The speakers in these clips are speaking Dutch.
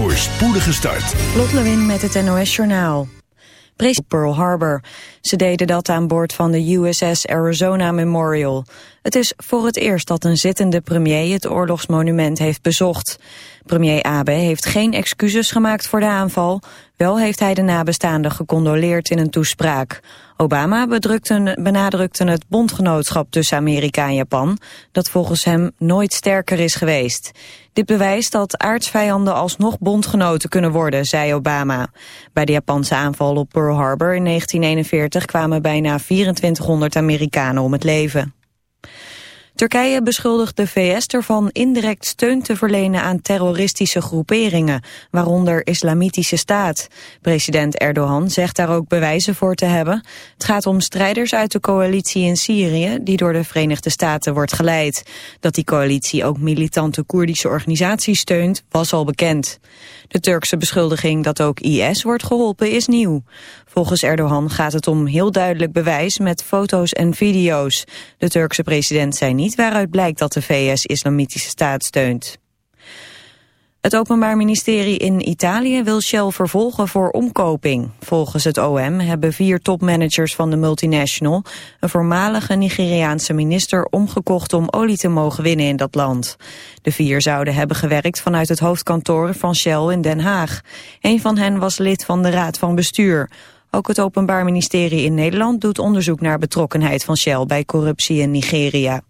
Voor spoedige start. Lot Lewin met het NOS Journaal. Pearl Harbor. Ze deden dat aan boord van de USS Arizona Memorial. Het is voor het eerst dat een zittende premier het oorlogsmonument heeft bezocht. Premier Abe heeft geen excuses gemaakt voor de aanval. Wel heeft hij de nabestaanden gecondoleerd in een toespraak. Obama benadrukte het bondgenootschap tussen Amerika en Japan... dat volgens hem nooit sterker is geweest. Dit bewijst dat aardsvijanden alsnog bondgenoten kunnen worden, zei Obama. Bij de Japanse aanval op Pearl Harbor in 1941 kwamen bijna 2400 Amerikanen om het leven. Turkije beschuldigt de VS ervan indirect steun te verlenen aan terroristische groeperingen, waaronder Islamitische Staat. President Erdogan zegt daar ook bewijzen voor te hebben. Het gaat om strijders uit de coalitie in Syrië, die door de Verenigde Staten wordt geleid. Dat die coalitie ook militante Koerdische organisaties steunt, was al bekend. De Turkse beschuldiging dat ook IS wordt geholpen is nieuw. Volgens Erdogan gaat het om heel duidelijk bewijs met foto's en video's. De Turkse president zei niet waaruit blijkt dat de VS islamitische staat steunt. Het Openbaar Ministerie in Italië wil Shell vervolgen voor omkoping. Volgens het OM hebben vier topmanagers van de multinational... een voormalige Nigeriaanse minister omgekocht om olie te mogen winnen in dat land. De vier zouden hebben gewerkt vanuit het hoofdkantoor van Shell in Den Haag. Een van hen was lid van de Raad van Bestuur. Ook het Openbaar Ministerie in Nederland doet onderzoek naar betrokkenheid van Shell bij corruptie in Nigeria.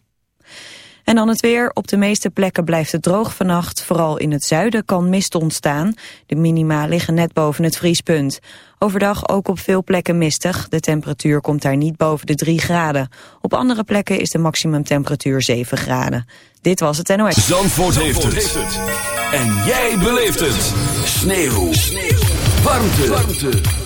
En dan het weer. Op de meeste plekken blijft het droog vannacht. Vooral in het zuiden kan mist ontstaan. De minima liggen net boven het vriespunt. Overdag ook op veel plekken mistig. De temperatuur komt daar niet boven de 3 graden. Op andere plekken is de maximumtemperatuur 7 graden. Dit was het NOS. Zandvoort, heeft, het. En jij beleeft het. Sneeuw. Sneeuw. Warmte. Warmte.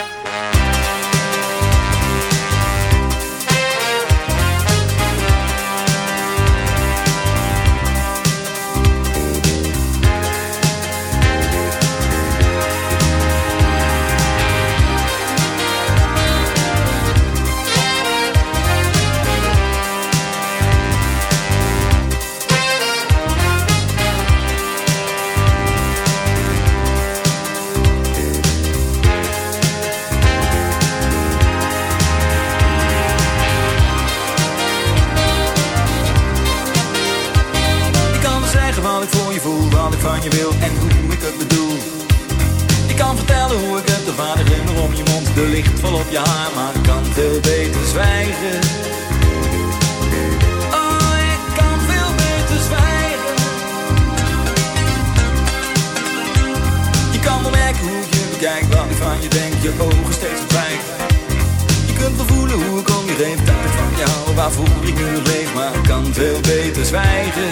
Van je wil en hoe ik het bedoel. Ik kan vertellen hoe ik het, de vader om je mond, de licht vol op je haar, maar ik kan veel beter zwijgen. Oh, ik kan veel beter zwijgen. Je kan wel merken hoe je bekijk, wat ik van je denk, je ogen steeds verdwijnen. Je kunt wel voelen hoe ik om je heen, dat ik van jou, waarvoor ik nu leef, maar ik kan veel beter zwijgen.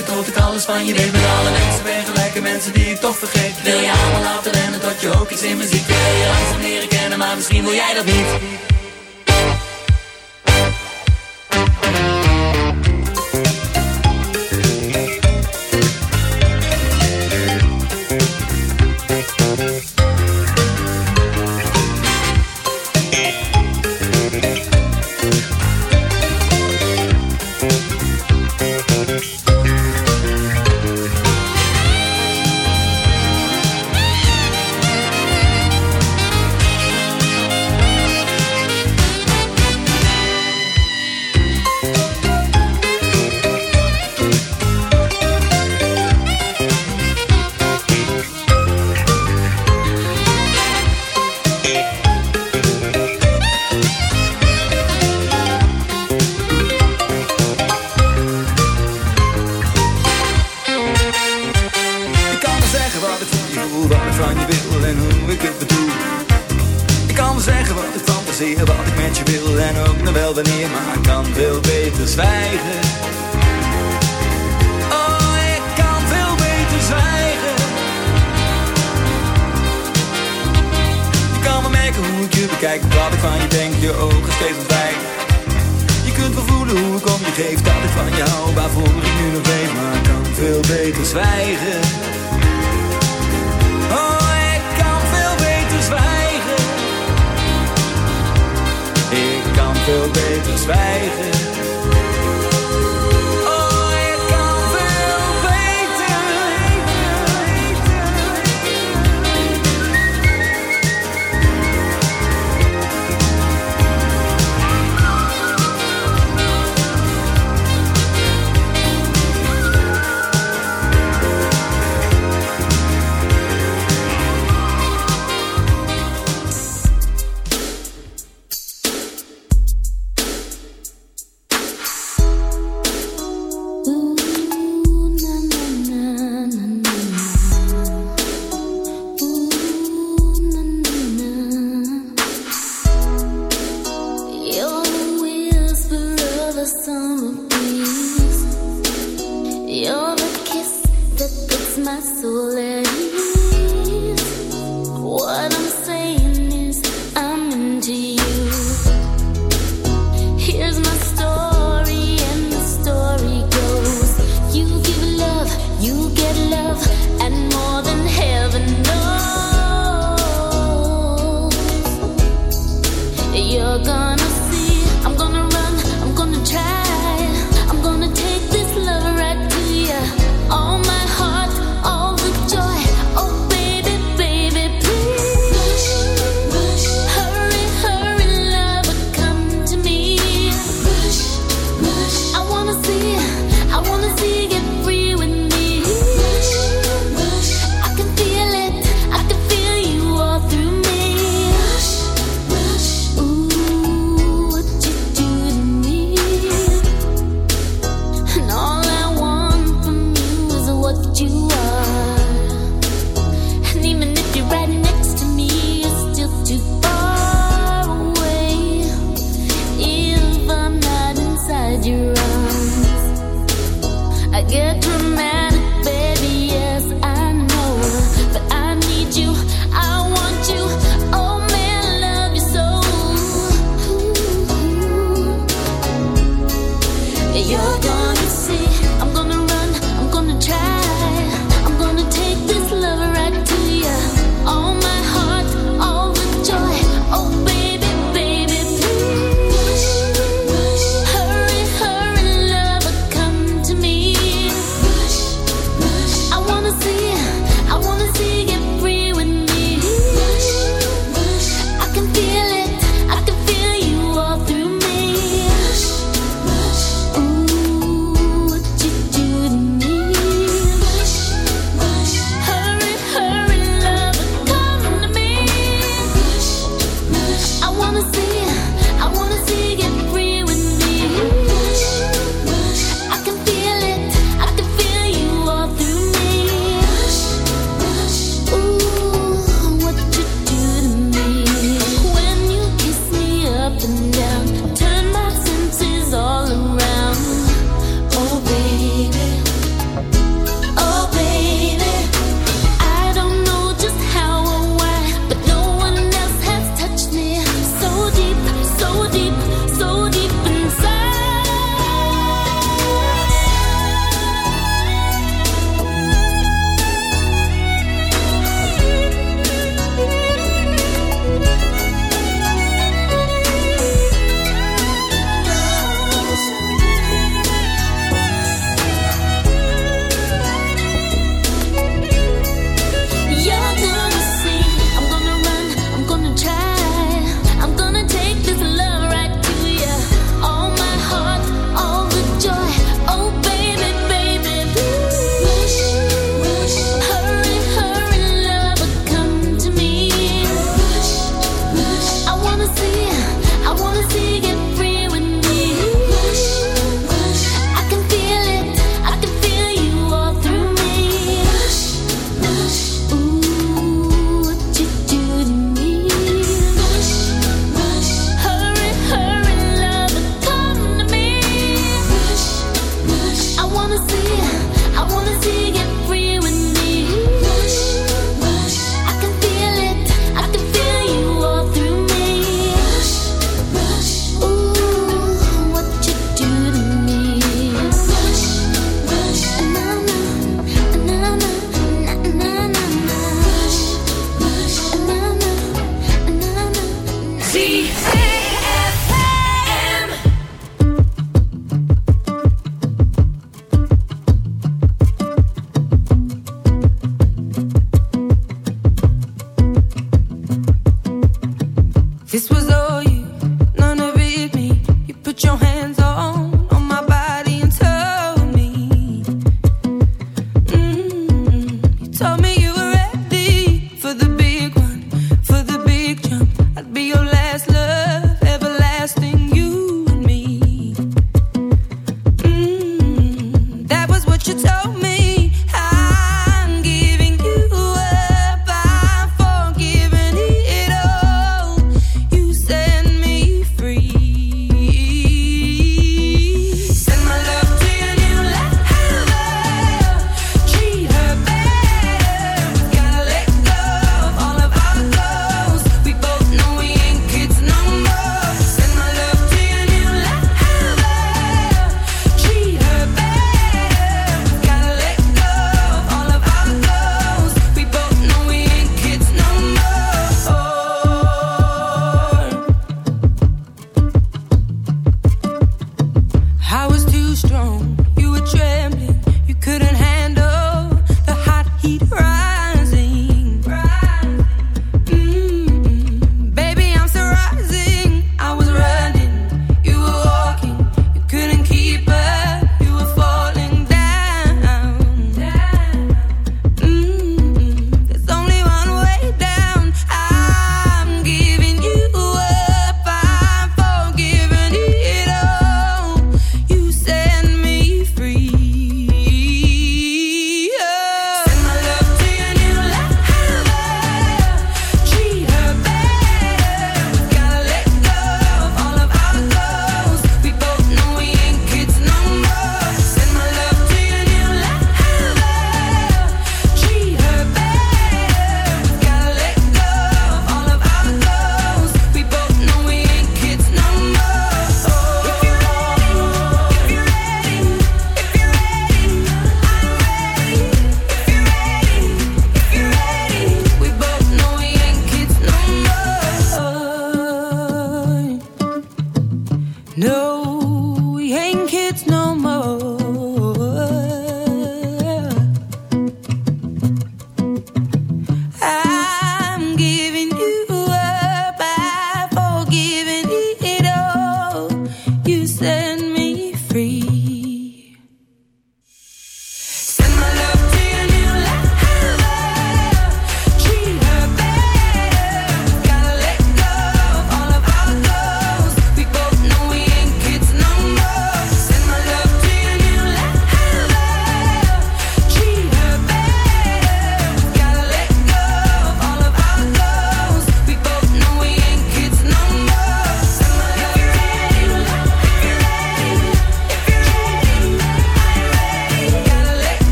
tot ik alles van je weet? Met alle mensen ben gelijke mensen die ik toch vergeet. Wil je allemaal laten rennen tot je ook iets in me ziet? Wil je langzaam leren kennen, maar misschien wil jij dat niet.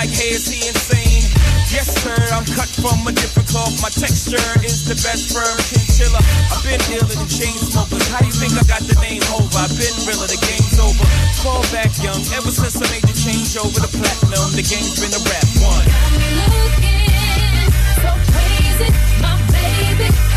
like, hey, is he insane? Yes, sir, I'm cut from a different cloth. My texture is the best firm chinchilla. I've been dealing than chain smokers. How do you think I got the name over? I've been realer, the game's over. Fall back young, ever since I made the change over to platinum, the game's been a rap one. Got me looking so crazy, my baby.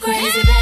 crazy, baby.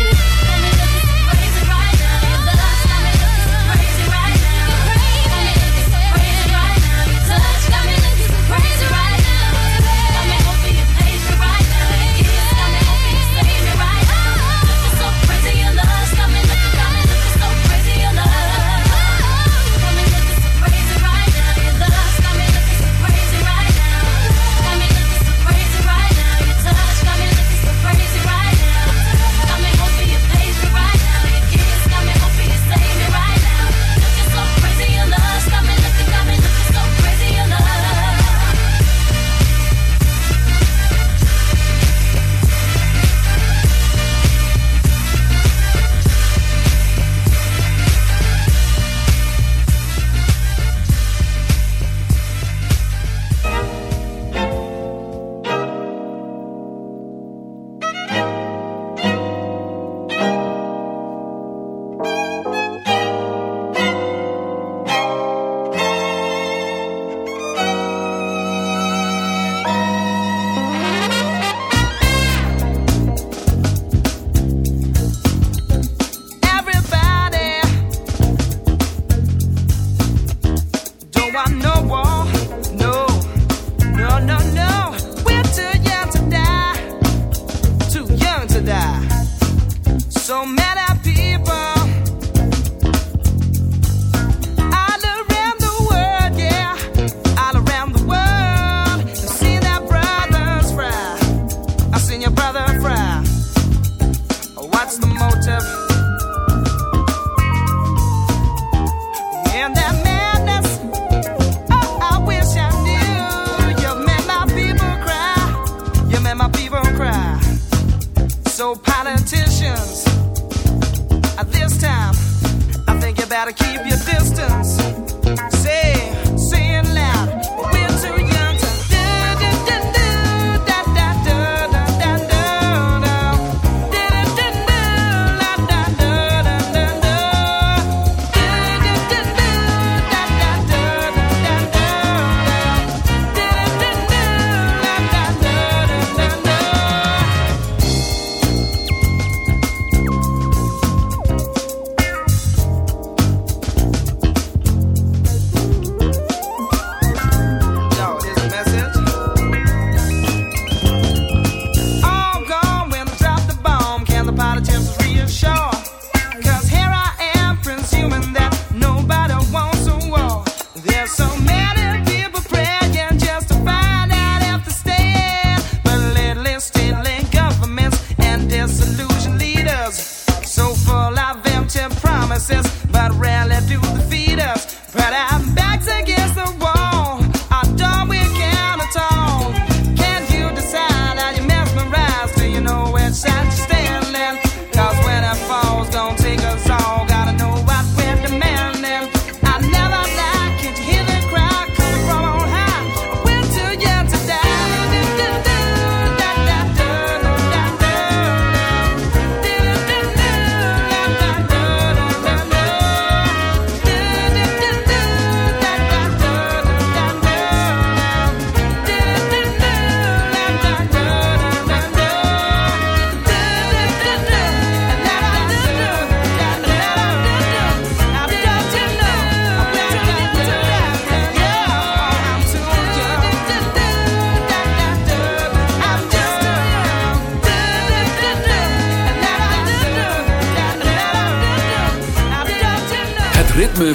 gotta keep your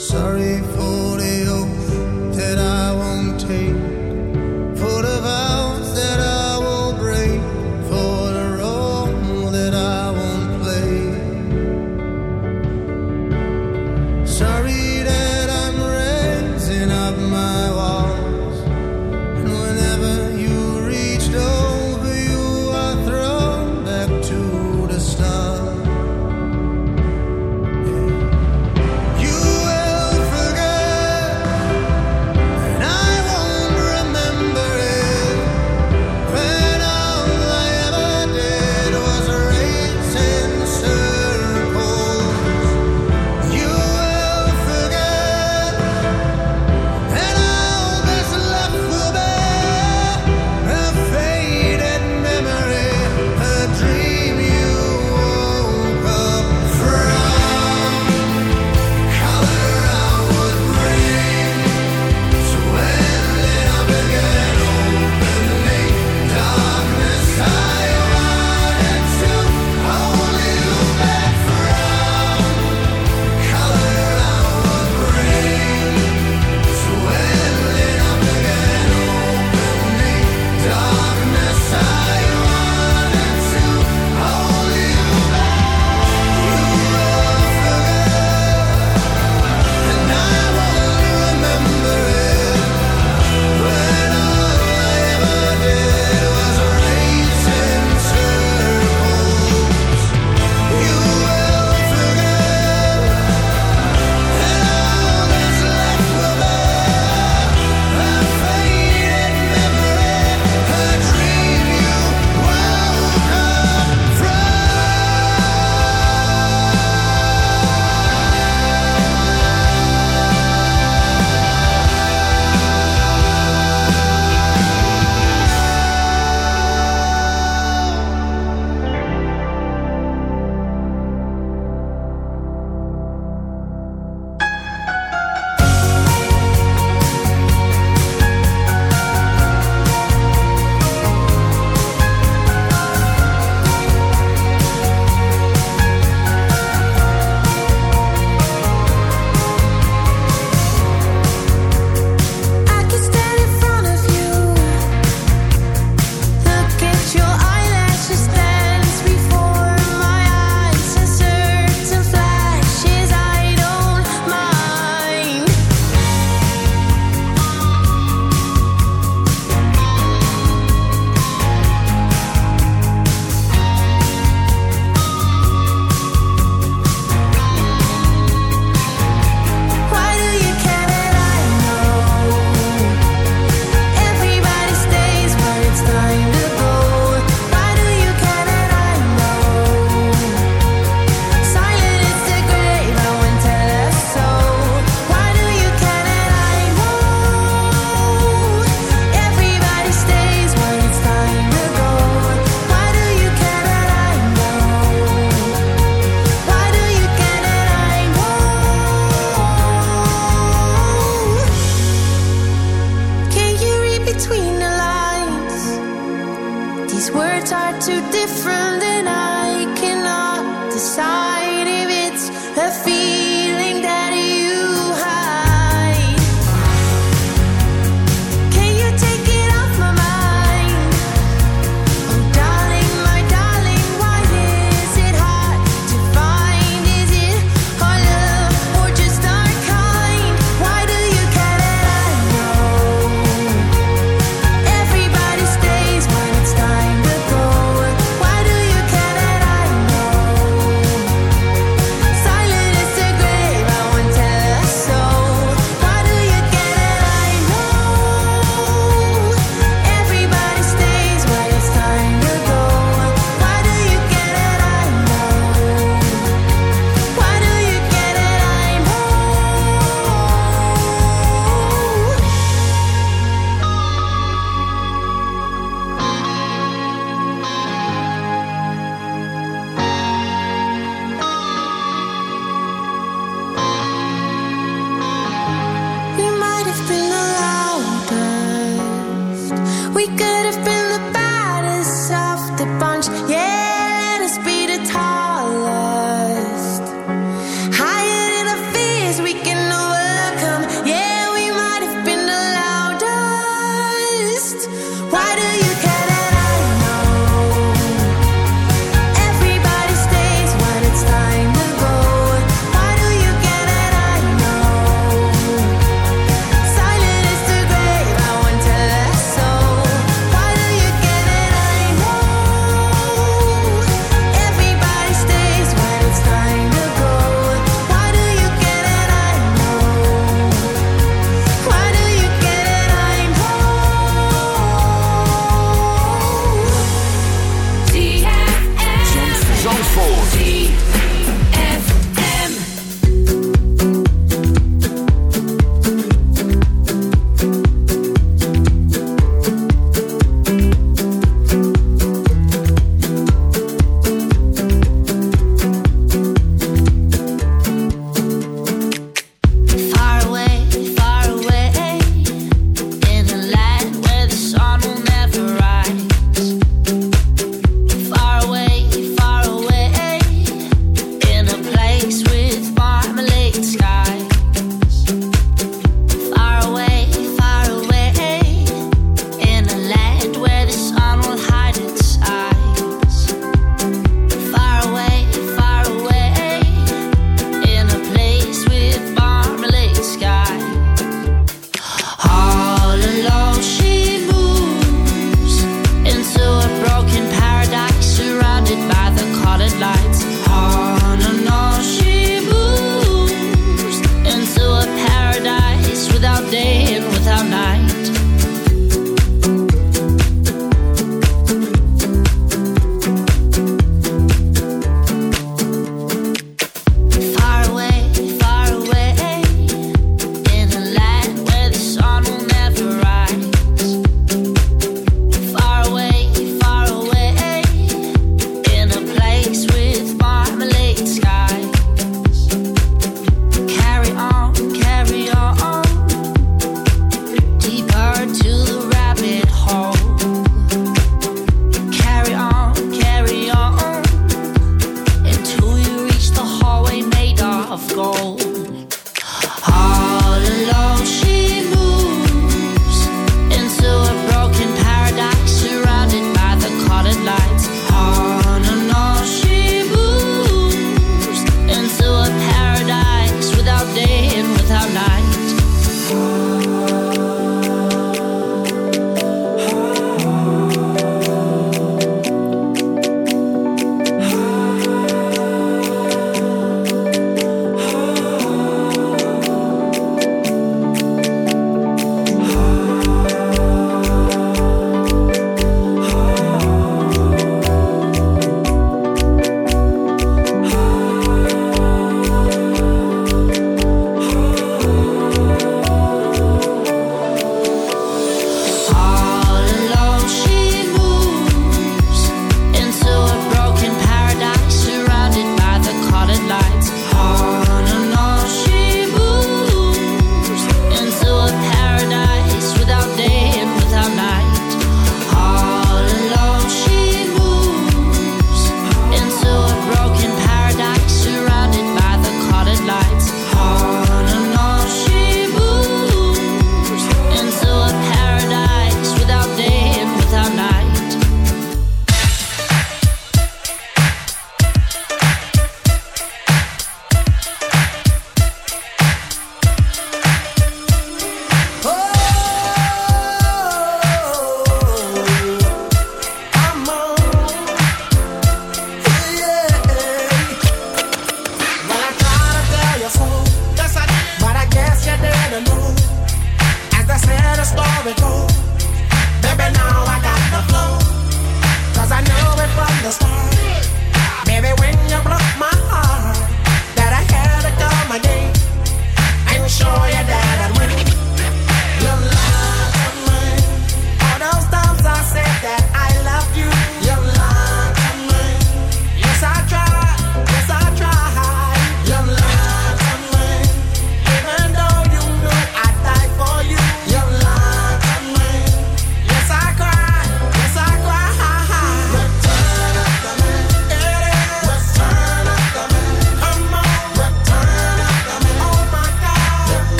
Sorry for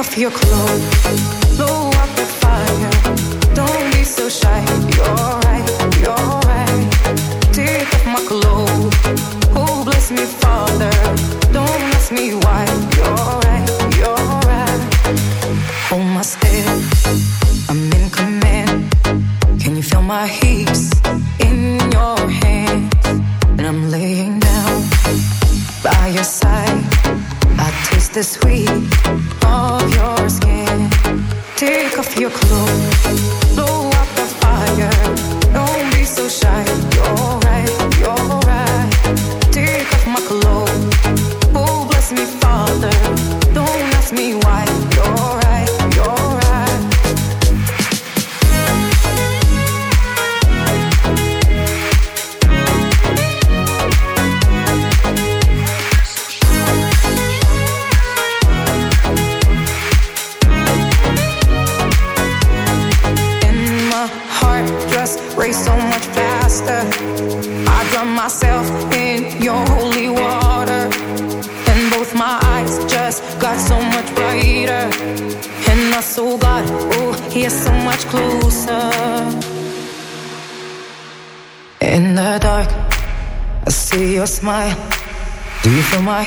off your clothes, blow up